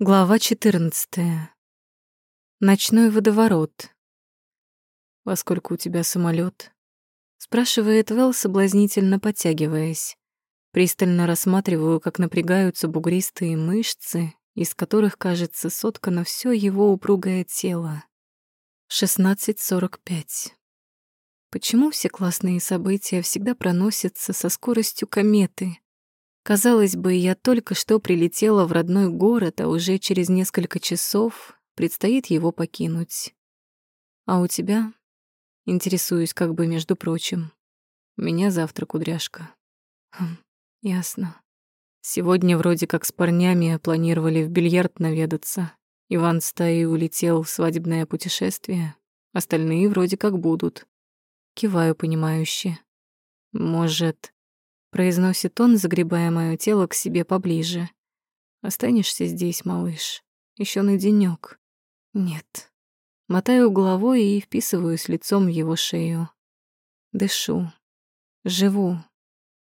Глава 14. Ночной водоворот. «Во сколько у тебя самолет? спрашивает Вэл, соблазнительно подтягиваясь. Пристально рассматриваю, как напрягаются бугристые мышцы, из которых, кажется, соткано все его упругое тело. 16.45. Почему все классные события всегда проносятся со скоростью кометы? Казалось бы, я только что прилетела в родной город, а уже через несколько часов предстоит его покинуть. А у тебя? Интересуюсь как бы между прочим. Меня завтра кудряшка. Хм, ясно. Сегодня вроде как с парнями планировали в бильярд наведаться. Иван стаи улетел в свадебное путешествие. Остальные вроде как будут. Киваю понимающе. Может, произносит он, загребая моё тело к себе поближе. Останешься здесь, малыш, еще на денёк. Нет. Мотаю головой и вписываюсь лицом в его шею. Дышу. Живу.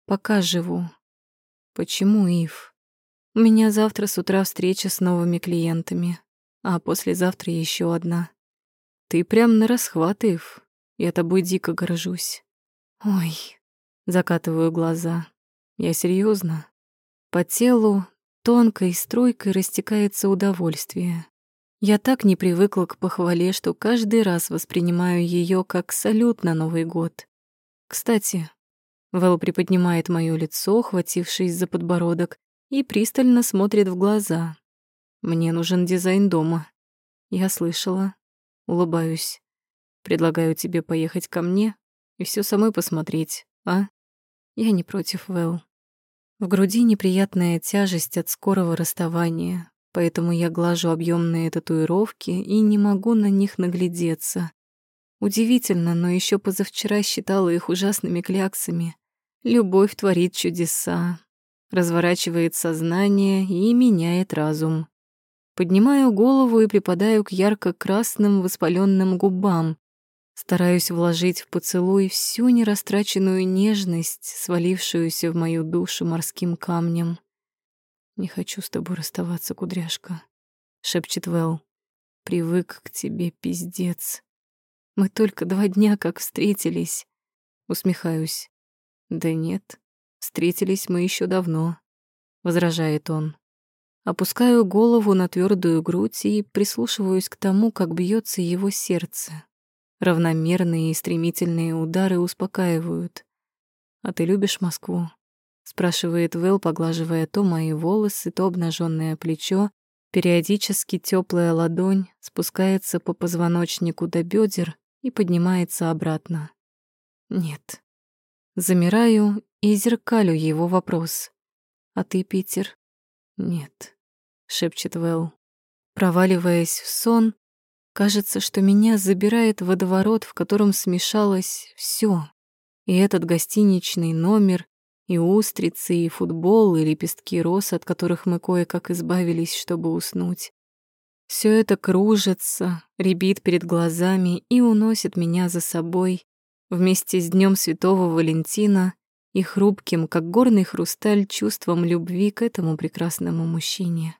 Пока живу. Почему, Ив? У меня завтра с утра встреча с новыми клиентами, а послезавтра еще одна. Ты прям на расхват, Ив. Я тобой дико горжусь. Ой, Закатываю глаза. Я серьезно. По телу тонкой струйкой растекается удовольствие. Я так не привыкла к похвале, что каждый раз воспринимаю ее как салют на Новый год. Кстати, Вэл приподнимает моё лицо, хватившись за подбородок, и пристально смотрит в глаза. Мне нужен дизайн дома. Я слышала. Улыбаюсь. Предлагаю тебе поехать ко мне и все самой посмотреть, а? Я не против Вэл. В груди неприятная тяжесть от скорого расставания, поэтому я глажу объемные татуировки и не могу на них наглядеться. Удивительно, но еще позавчера считала их ужасными кляксами. Любовь творит чудеса, разворачивает сознание и меняет разум. Поднимаю голову и припадаю к ярко-красным воспаленным губам, Стараюсь вложить в поцелуй всю нерастраченную нежность, свалившуюся в мою душу морским камнем. «Не хочу с тобой расставаться, кудряшка», — шепчет Вэл. «Привык к тебе, пиздец. Мы только два дня как встретились». Усмехаюсь. «Да нет, встретились мы еще давно», — возражает он. Опускаю голову на твердую грудь и прислушиваюсь к тому, как бьется его сердце. Равномерные и стремительные удары успокаивают. «А ты любишь Москву?» — спрашивает Вэл, поглаживая то мои волосы, то обнаженное плечо. Периодически теплая ладонь спускается по позвоночнику до бедер и поднимается обратно. «Нет». Замираю и зеркалю его вопрос. «А ты, Питер?» «Нет», — шепчет Вэл. Проваливаясь в сон, Кажется, что меня забирает водоворот, в котором смешалось все. И этот гостиничный номер, и устрицы, и футбол, и лепестки роз, от которых мы кое-как избавились, чтобы уснуть. Все это кружится, рябит перед глазами и уносит меня за собой вместе с Днем Святого Валентина и хрупким, как горный хрусталь, чувством любви к этому прекрасному мужчине.